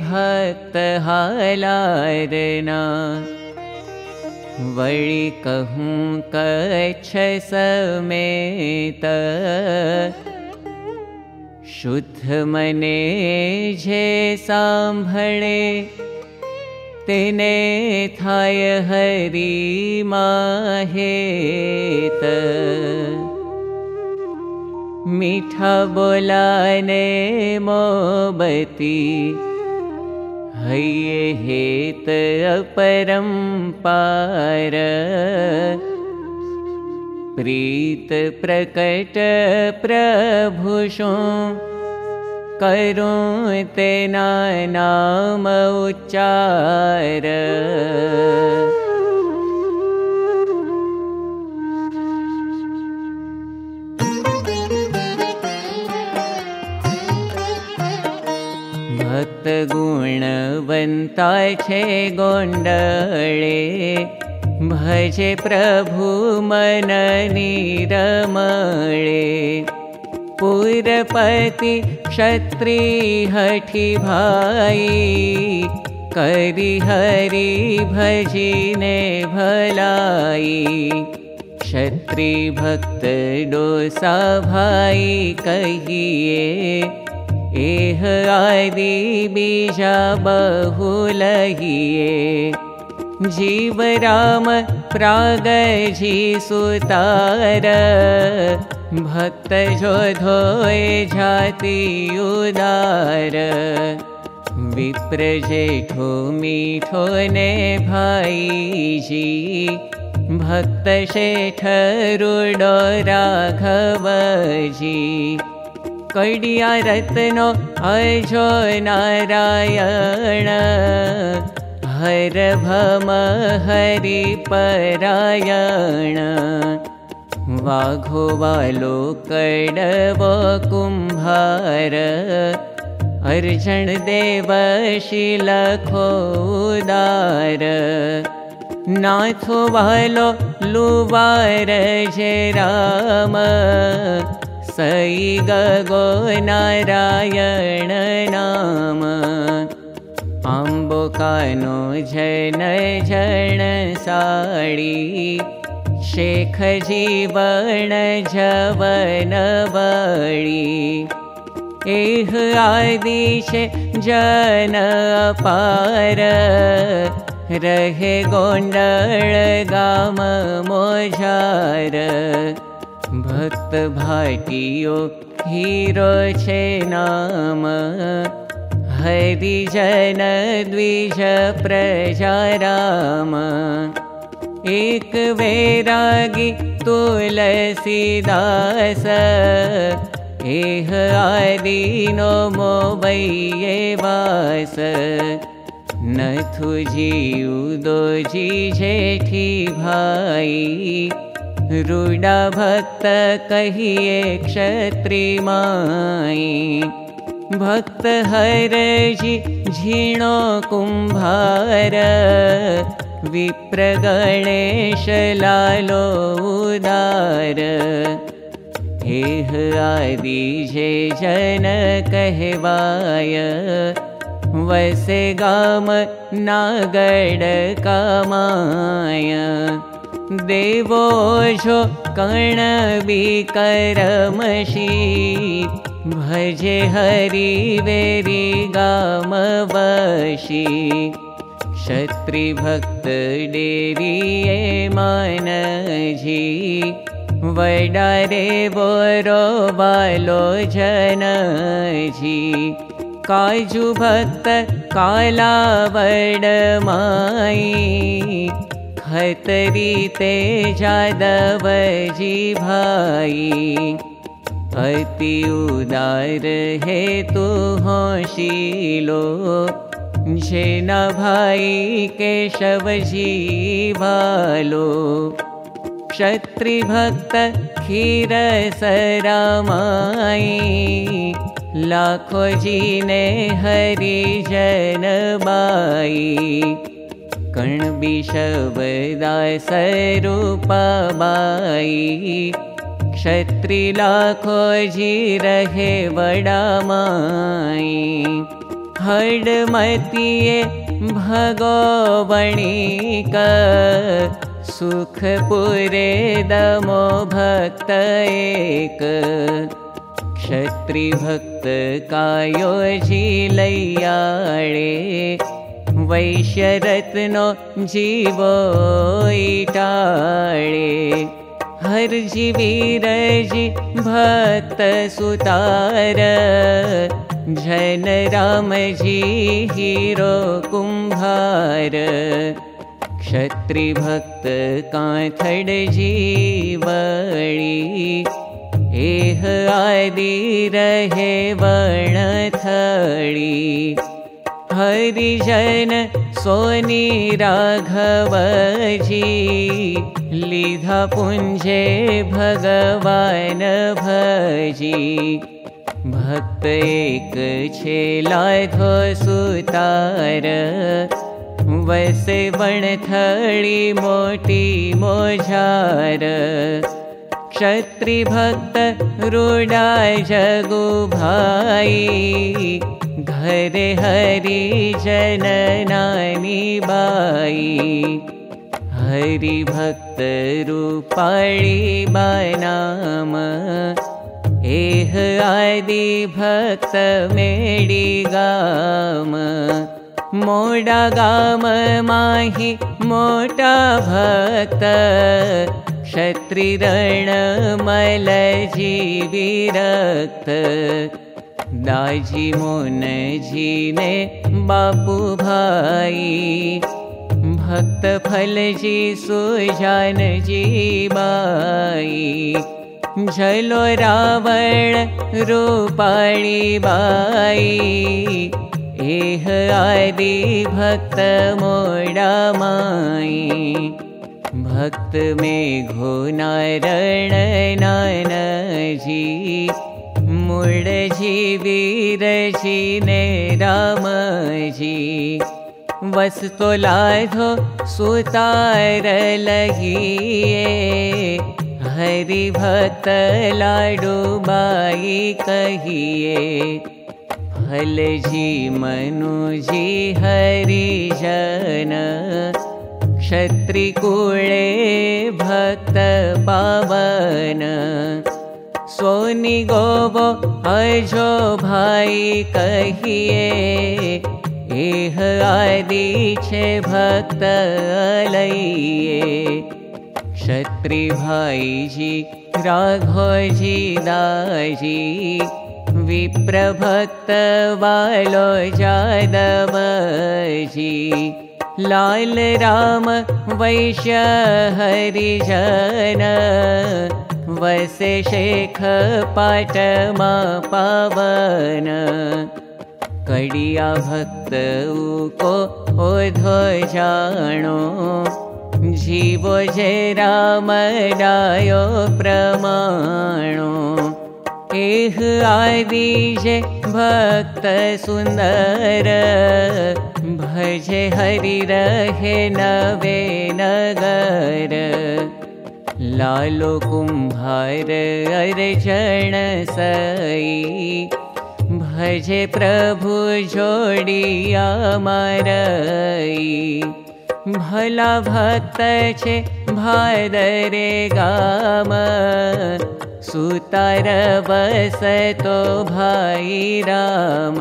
भक्त कहूँ कच्छ समेत। शुद्ध मने जे सांभळे तेने थाय हरि माहेत मीठा बोलाने मोबती हैये हेत अपरम्पार प्रीत प्रकट प्रभुषो करो तेना नाम उच्चार गुणवन्ता छे गोण्डळे भजे प्रभु मन निरमळे। पुरपति क्षत्री हठि भाई करि हरि भजिने भलाई। क्षत्री भक्त डोसा भाई कहिए आदि बीजा बहुलहिए जीव राम प्रागजी सुतार। भक्त जो धोए जाति उदार। विप्र जेठो मीठो ने भाई जी। भक्त शेठ रुडो राघव जी कडिया रत्नो अजो नारायण। हर भम हरि परायण। वाघो वालो कडवो कुम्भार। अर्जन देव शिलखो उदार नाथो वालो लुवार जे राम सई गगो नारायण नाम। आम्बोकानो जन जन साडी। शेख एह आदिश जन पार रहे गोंडल गाम मोजार भक्त भाटियो हीरो छे नाम। हरिजन द्विज प्रजाराम एक वैरागी तुलसीदास। मोबैये वास। नथु जीउ जी जेठी भाई भक्त कहिए क्षत्री माई भक्त हर झीणो कुम्भार। विप्र गणेश लालो उदार। हेह आदि जे जन कहवाय। वसे गाम नागड कामाय देवो जो कर्ण विकरमशी भजे हरि वेरी गाम वशी क्षत्री भक्त डेरिये मान बालो जन काजु भक्त काला वड जादव जी भाई। अति उदार हे तु जेना भाई केशव जीवालो क्षत्रि भक्त खीर सरामाई। लाखो जीने हरि जन बाई कण जी बड़ा माई हडमतिये भगोवणिक। सुखपुरे दमो भक्त एक। क्षत्रिभक्त कायो लैयाळे वैश्यरत्नो जीवो इटाळे हरजी वीरजी भक्त सुतार जन रामजी हीरो कुम्भार। क्षत्रिभक्त काथड जीवळी। एह आदि रहे वर्णथळी हरिजन सोनी राघवजी लिधा पुञ्जे भगवान भजी। भक्त एक छे लाधो सुतार वसे वणथळी मोटी मोझार। क्षत्रिभक्त रूडा जगु भाई घरे हरि जननानि बाई। हरिभक्त रूपाळी बनाम। एह आदि भक्त मेडी गाम। मोडा गाम माही मोटा भक्त। क्षत्रिरण मल दाजी मोन बापू भाई भक्त फल जी सुजान जी बाई झलो रावण रूपाणी बाई एह आदि भक्त मोडा माई। भक्त में घोनारण नानजी वीर जी ने राम जी वस तो लाधो सुतार लगिए। हरि भक्त लाडू बाई कहिए। फल जी मनु जी हरि जन। क्षत्रिकुळे भक्त पावन सोनी गोबो अजो भाई एह आदि छे भक्त लइए क्षत्रि भाई जी राघो जी दाजी विप्रभक्त वालो जादव जी लाल राम वैश्य हरिजन वसे शेख पाटमा पावन कडिया भक्त उको ओधो जाणो। जीवो जे राम डायो प्रमाणो। एह जे भक्त सुन्दर। भजे हरि रहे नवे नगर लालो कुम्भार अर्जन सई। भजे प्रभु जोड़िया मारई भला भक्त छे भादरे गाम। सुतार बस तो भाई राम।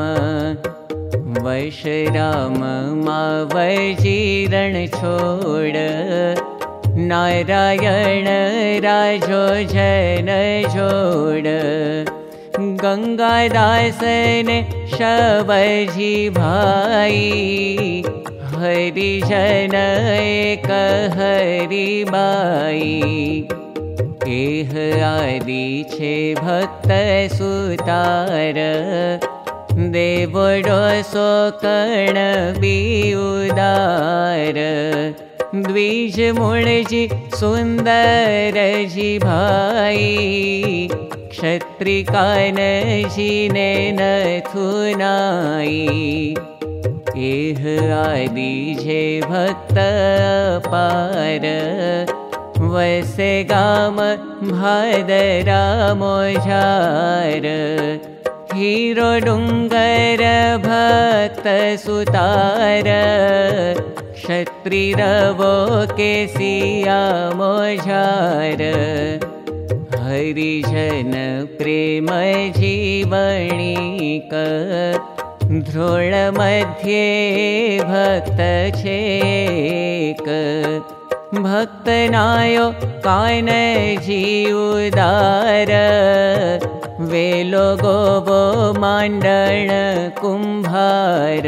वश राम मा वजीरण छोड़ नारायण राजो जन जोड़। गङ्गादासन शबजी भाई। हरि जन एक हरि आदि छे भक्त सुतार। देवडो सो कर्ण बी उदार द्विज मुळजी सुन्दर जी भाई क्षत्रिकान जी ने नथुनाई एह आदि जे भक्त पार वसे गाम भादरा मोझार हीरो डुङ्गर भक्त भक्त सुतार क्षत्रिरवो के सिया मोझार हरिजन प्रेम जीवणीक मध्ये भक्त छेक भक्त नायो कान जीवदार वेलो गोबो माण्डण कुम्भार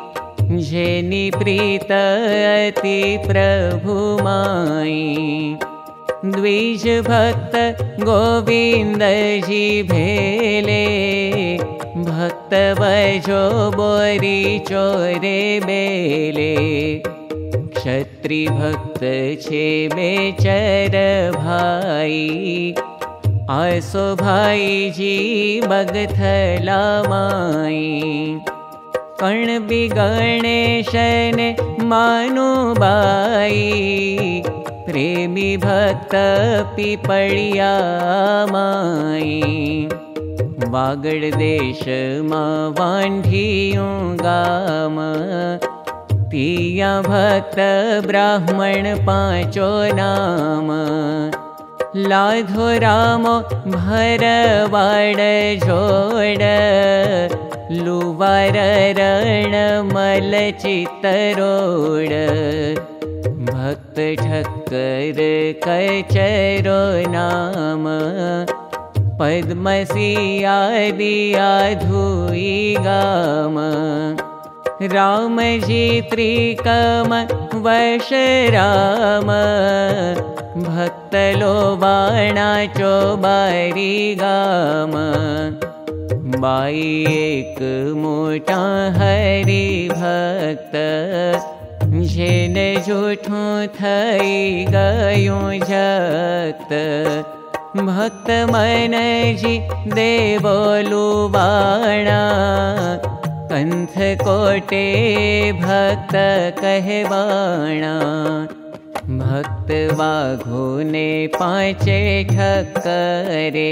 जेनि प्रीत अति प्रभुमाई द्विज भक्त गोविन्द जी भेले। भक्त वजो बोरी चोरे बेले। क्षत्रि भक्त छे बेचर भाई। आसो भाई जी बगथला माई कर्ण बिगणेशन मानु प्रेमी भक्त पिपड़िया माई। वागड़ देश मा वांढियों गाम पिया भक्त ब्राह्मण पांचो नाम। लाधो राम भरवाड़ जोड़ लुवार रण मल चितरोड़ भक्त ठक्कर कचरो नाम। पद्मसिया दिया धुई गाम रामजी त्रिकम वश राम। भक्तलो बाणा चोबारी गाम बाई एक मोटा हरि भक्त। जेन जूठो थई गयो जक्त भक्त मन जी देवोलु बाणा कंथ कोटे भक्त कहवाणा भक्त वाघो ने पांचे ठक्करे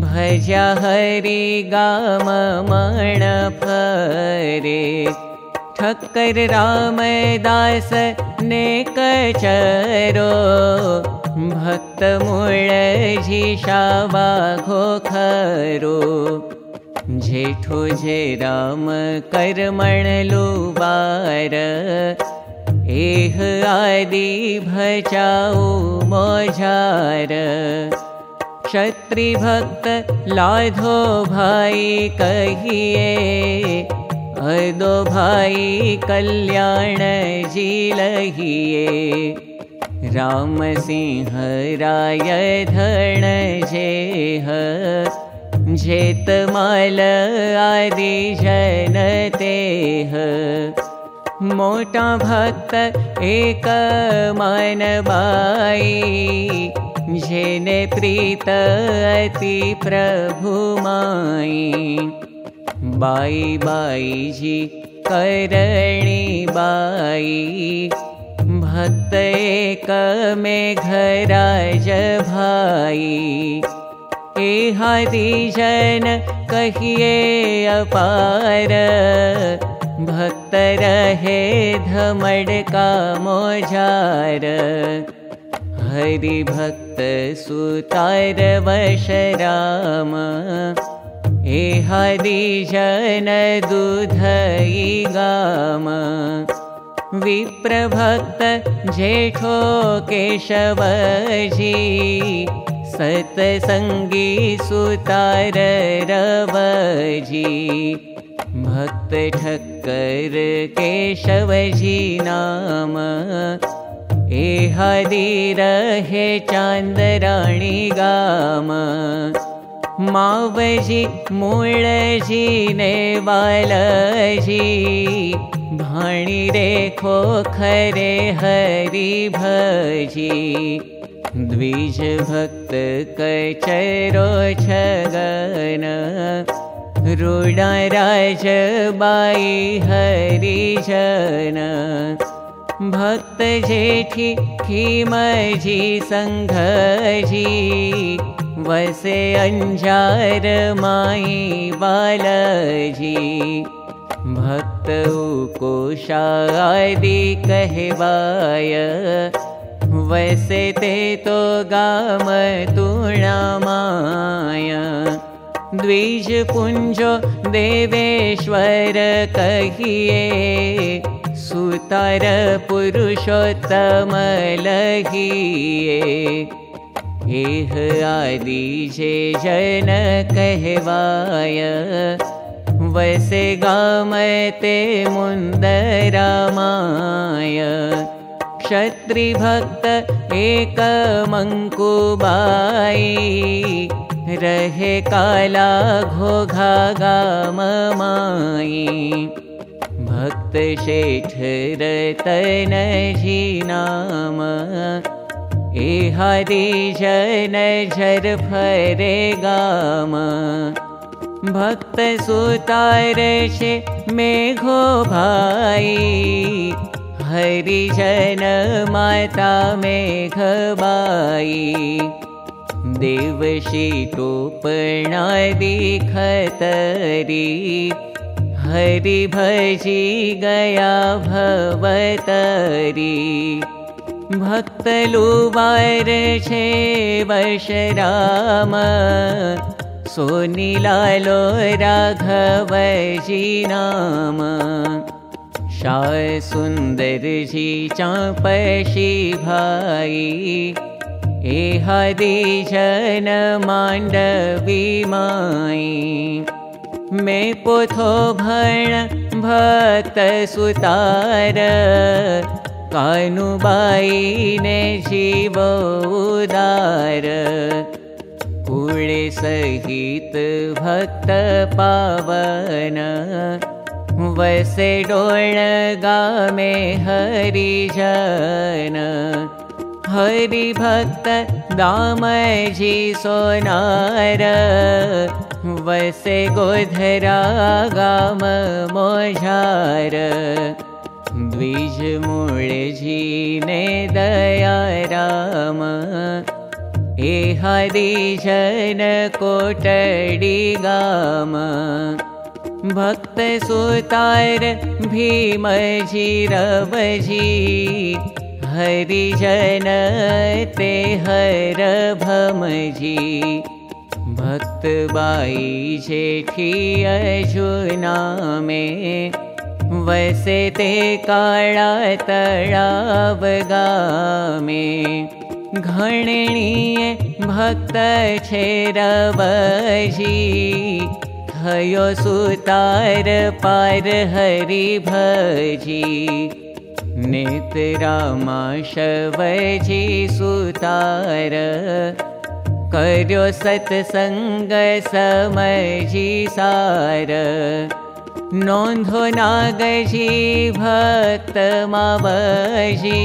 भजा हरि फरे। ठक्कर रामदास ने कचरो भक्त कर्मण लुबार। एह आदि भचाऊ मोझार क्षत्रि भक्त लाधो भाई कहिए अदो भाई कल्याण जी लहिए राम सिंह राय धण जेह जेत माल आदि जनतेह मोटा भक्त एक मन बाई जेने प्रीत अति प्रभु माई। बाई बाई जी करणी बाई। भक्त एक में घराज भाई जन कहिए अपार। भक्त रहे धमड़ का मोजार हरि सुतार वश राम ए हरि जन दूधई गाम विप्रभक्त जेठो केशवजी सतसङ्गी सुतार रवजी भक्त ठक्कर केशवजी नाम एहदि रहे चान्दराणि गाम मावजी मूळजी ने बालजी भाणी रेखो खरे हरि भजी द्विज भक्त कचरो छगन रुडा राज बाई हरिजन भक्त जेठी खीमजी संघजी वसे अंजार माई बालजी। भक्त कुशादि कहवाय वैसे ते तो गाम तुणामाय। द्विज पुञ्जो देवेश्वर कहिए सुतार पुरुषोत्तम लगिए एह आदि जे जन कहवाय। वैसे गामते मुन्दरामाय। क्षत्रिभक्त एक मङ्कुबाई रहे काला घोघा माई भक्त शेठ जी नाम ए हरि जन झर फरे गाम भक्त सुतार छे मेघो भाई। हरि जन माता मेघ बाई देवशी टोपणादि खतरी हरि भजी गया भवतरी। भक्त लुबार छे वशराम सोनी लालो राघवजी नाम। सुन्दर जी हरि जन माण्डवी माई मे पोथो भण भक्त सुतार। कानुबाई ने जीव उदार। सहित भक्त पावन। वसे डोण गामे हरिजन हरिभक्त दामजी सोनार वसे गोधरा मोझार। द्विज मूळजी ने दया राम। ए हरिजन कोटडी गाम। भक्त सुतार भीमजी रवजी हरिजन ते हर भमजी भक्त बाई अजुना में वसे ते काळा तळाव गामे। घणणीये भक्त छे रवजी थयो सुतार पार हरि भजी। शवजी सुतार कर्यो सत्सङ्ग सार नोन्धो नागजी भक्त मावजी।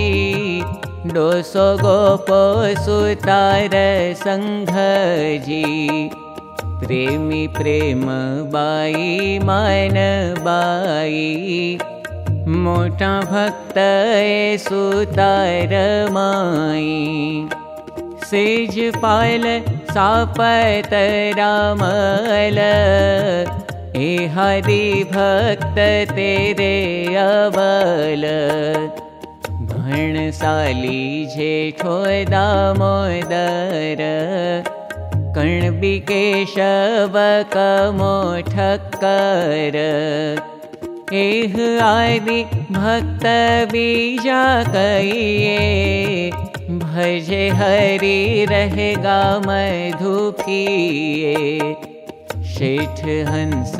डोसो गोपो सुतार सङ्घजी प्रेमी प्रेम बाई मन बाई। मोटा भक्त सुतार माई सेज पाल भक्त तेरे अबल। भणसाली जेठो दामोदर कर्णबिकेशव कमो ठक्कर। एह आदि भक्त बीजा भजे हरि रहेगा मधुपिए शेठ हंस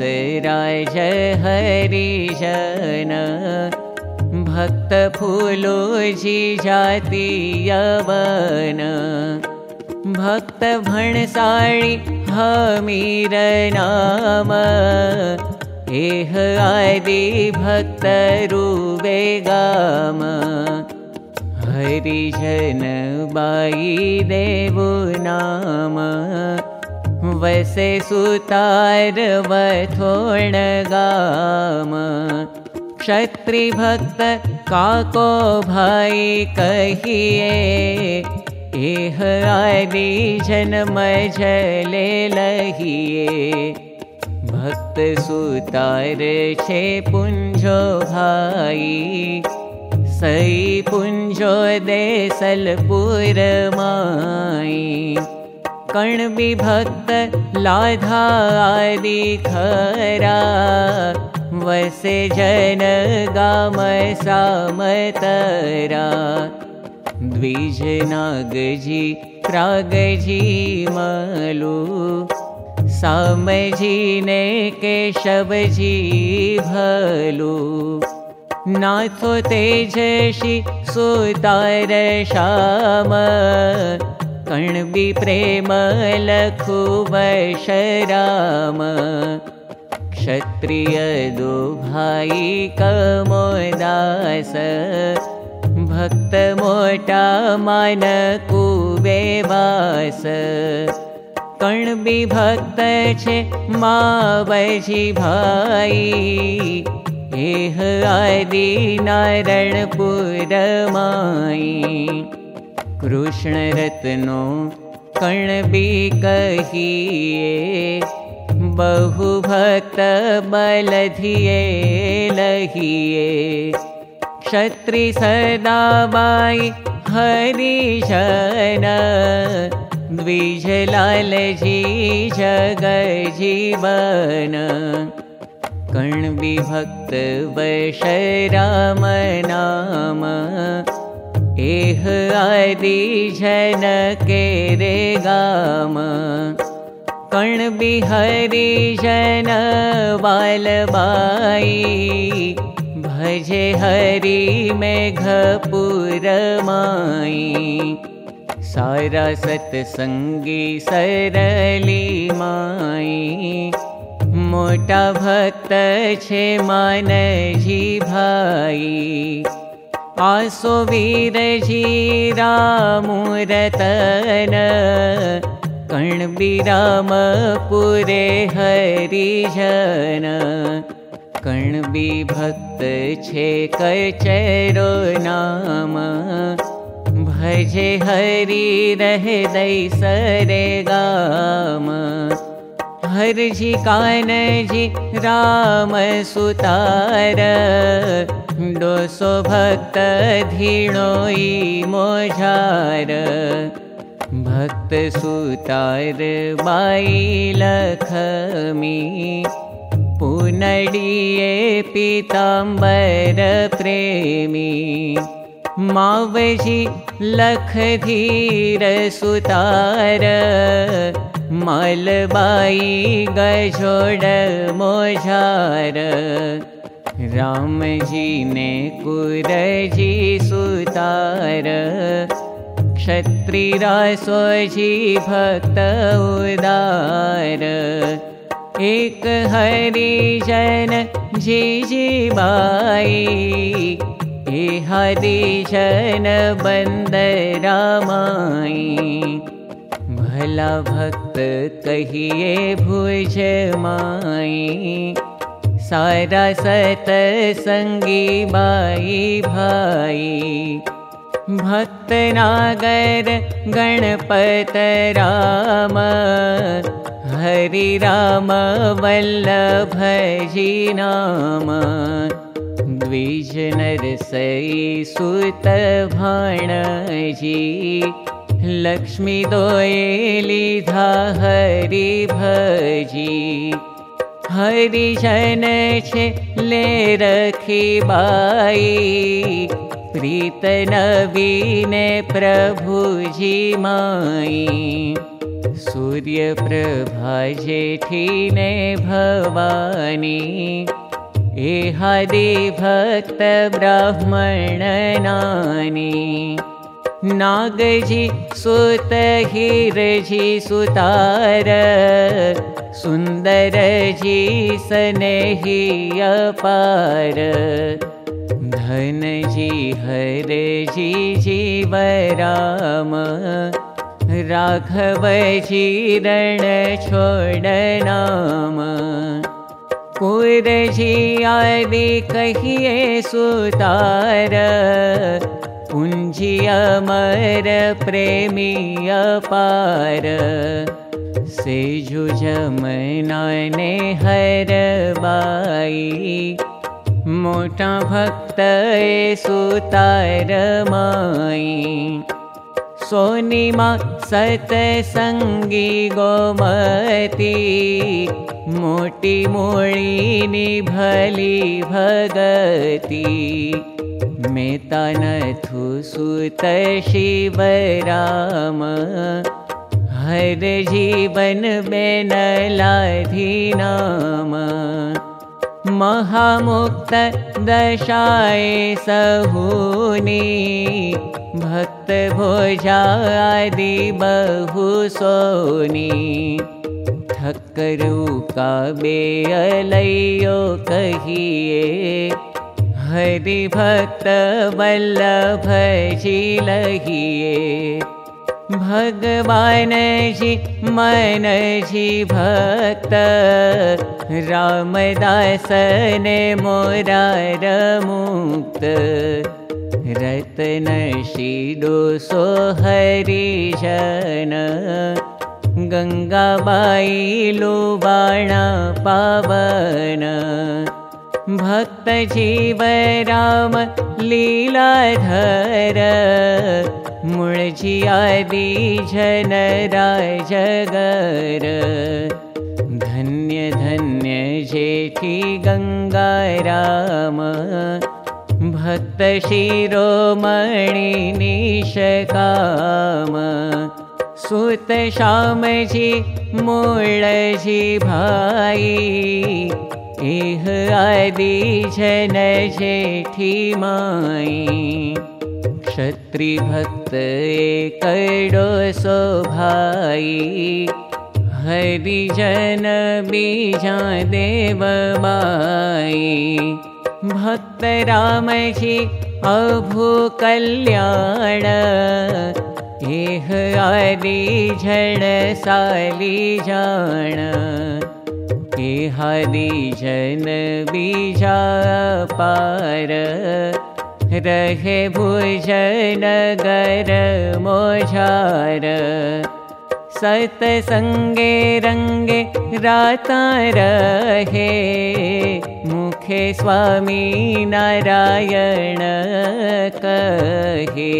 राज हरि जन। भक्त फूलो जी जाति यवन भक्त भणसाळी हमीर नाम। एह आदि भक्तरुवे गाम हरिजन बाई देवो नाम। वसे सुतार वथोण गाम। क्षत्रि भक्त काको भाई कहिए एह आदि जन्म झले लहिए। भक्त सुतार छे पुंजो भाई सई पुंजो देसलपुर माई। कण भी भक्त लाधा आदि खरा। वसे जन गाम सामतरा द्विज नागजी प्रागजी मलु। सामजी ने केशवजी भलु नाथो तेजशी सुतार श्याम कण भी प्रेम वशराम। क्षत्रिय दो भाई कमोदास भक्त मोटा मान कुबेवास कण भी भक्त छे मावजी भाई एह आदि नारायणपुर माई कृष्ण रत्नो कण भी कहिए बहु भक्त बलधिये लहिए। क्षत्रि सदाबाई हरिशन द्विजलालजी जग कण वशराम नाम एह आदि जन के रे गाम। कण बिहरि जन बालबाई भजे हरि मेघपुर माई। सारा सत्संगी सरली माई मोटा भक्त छे मान जी भाई। आसो वीर जी रामुरतन। कणबिराम पुरे हरिजन। कणबी भक्त छे कचरो नाम। भजे हरि दै सरे गाम हरजी कानजी राम सुतार। डोसो भक्त मोझार। भक्त सुतार बाई लखमी। पुनडिये पीताम्बर प्रेमी। मावजी लख धीर सुतार मलबाई गजोड मोझार। रामजी ने कुरजी सुतार। क्षत्रिरासोजी भक्त उदार। एक हरिजन जी जी बाई। ए हरिजन बन्दरामाई भला भक्त कहिए भुज माई। सारा सत संगी बाई भाई। भक्तनागर गणपत राम। हरि राम वल्लभजी नाम। द्विज नरसई सुत भाणजी लक्ष्मी दोयेलिधा हरि भजी। ले रखी बाई। प्रीत नवीने प्रभुजी माई। सूर्य प्रभा जेठीने भवानी। एहादि भक्त ब्राह्मण नानी नागजी सुत हिरजी सुतार सनेही अपार। धनजी हरजी जीवराम राघवजी रण छोड़ नाम कुरजी आदि कहिए सुतार अमर प्रेमी अपार सेजुजमनाने हर बाई। मोटा भक्त सुतार माई। सोनी मा सतसंगी गोमती मोटी मोळी निभली भगती मेता नथु सुत शिवराम हर जीवन बेन लाधी नाम महामुक्त दशाय सहुनी। भक्त भोजादि बहु सोनी ठक्करू का बेअलैयो कहिए हरि भक्त वल्लभ जी लगिए भगवान जी जी भक्त रामदास ने मोरार मुक्त। रतन शिडो सो हरिजन गङ्गाबाई लुबाणा पावन भक्त जीव राम लीलाधर आदि जन राजगर धन्य धन्य गङ्गा राम भक्त शिरोमणि निशकाम। सुत श्यामजी मूळजी भाई इह आदि जन जेठी माई। क्षत्रि भक्त कडो भाई हरिजन बीजा देव माई। भक्त रामजी आदि झण साली जाण एहादि जन बीजा पार रहे भुजन गर मोझार। सतसङ्गे रङ्गे राता रहे। मुखे स्वामी नारायण कहे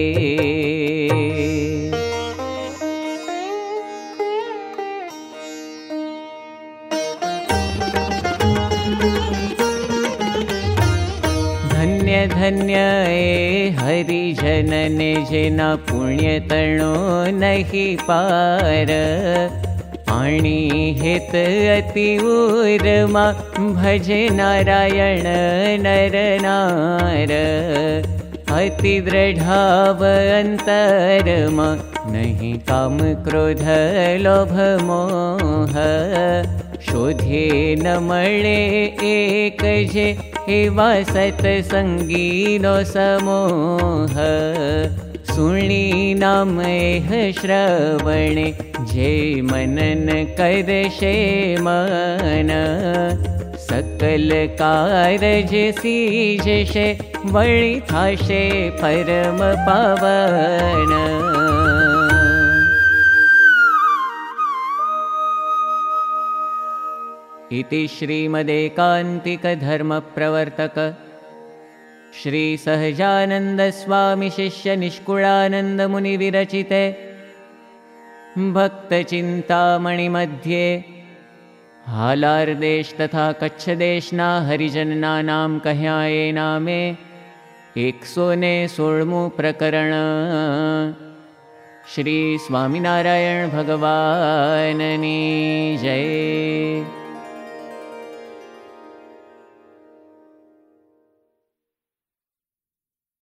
धन्य हरिजनने जेना पुण्यतणो नहि पार पाणी हेत अति उरमा भज नारायण नर नार। अति दृढाव अन्तरमा नहि काम क्रोध लोभ मोह शोधे न मळे एक जे एवा सत्सङ्गीनो समूह। सुणी नामह श्रवणे जे मनन करशे मन। सकल कारज सीजशे वळि थाशे परम पावन इति श्रीमदेकान्तिकधर्मप्रवर्तक। श्रीसहजानन्दस्वामिशिष्यनिष्कुळानन्दमुनिविरचिते भक्तचिन्तामणिमध्ये हालार्देश तथा कच्छदेशना हरिजननानां कह्याये नामे एकसोने सोळमु प्रकरण। श्री स्वामिनारायण भगवाननी जय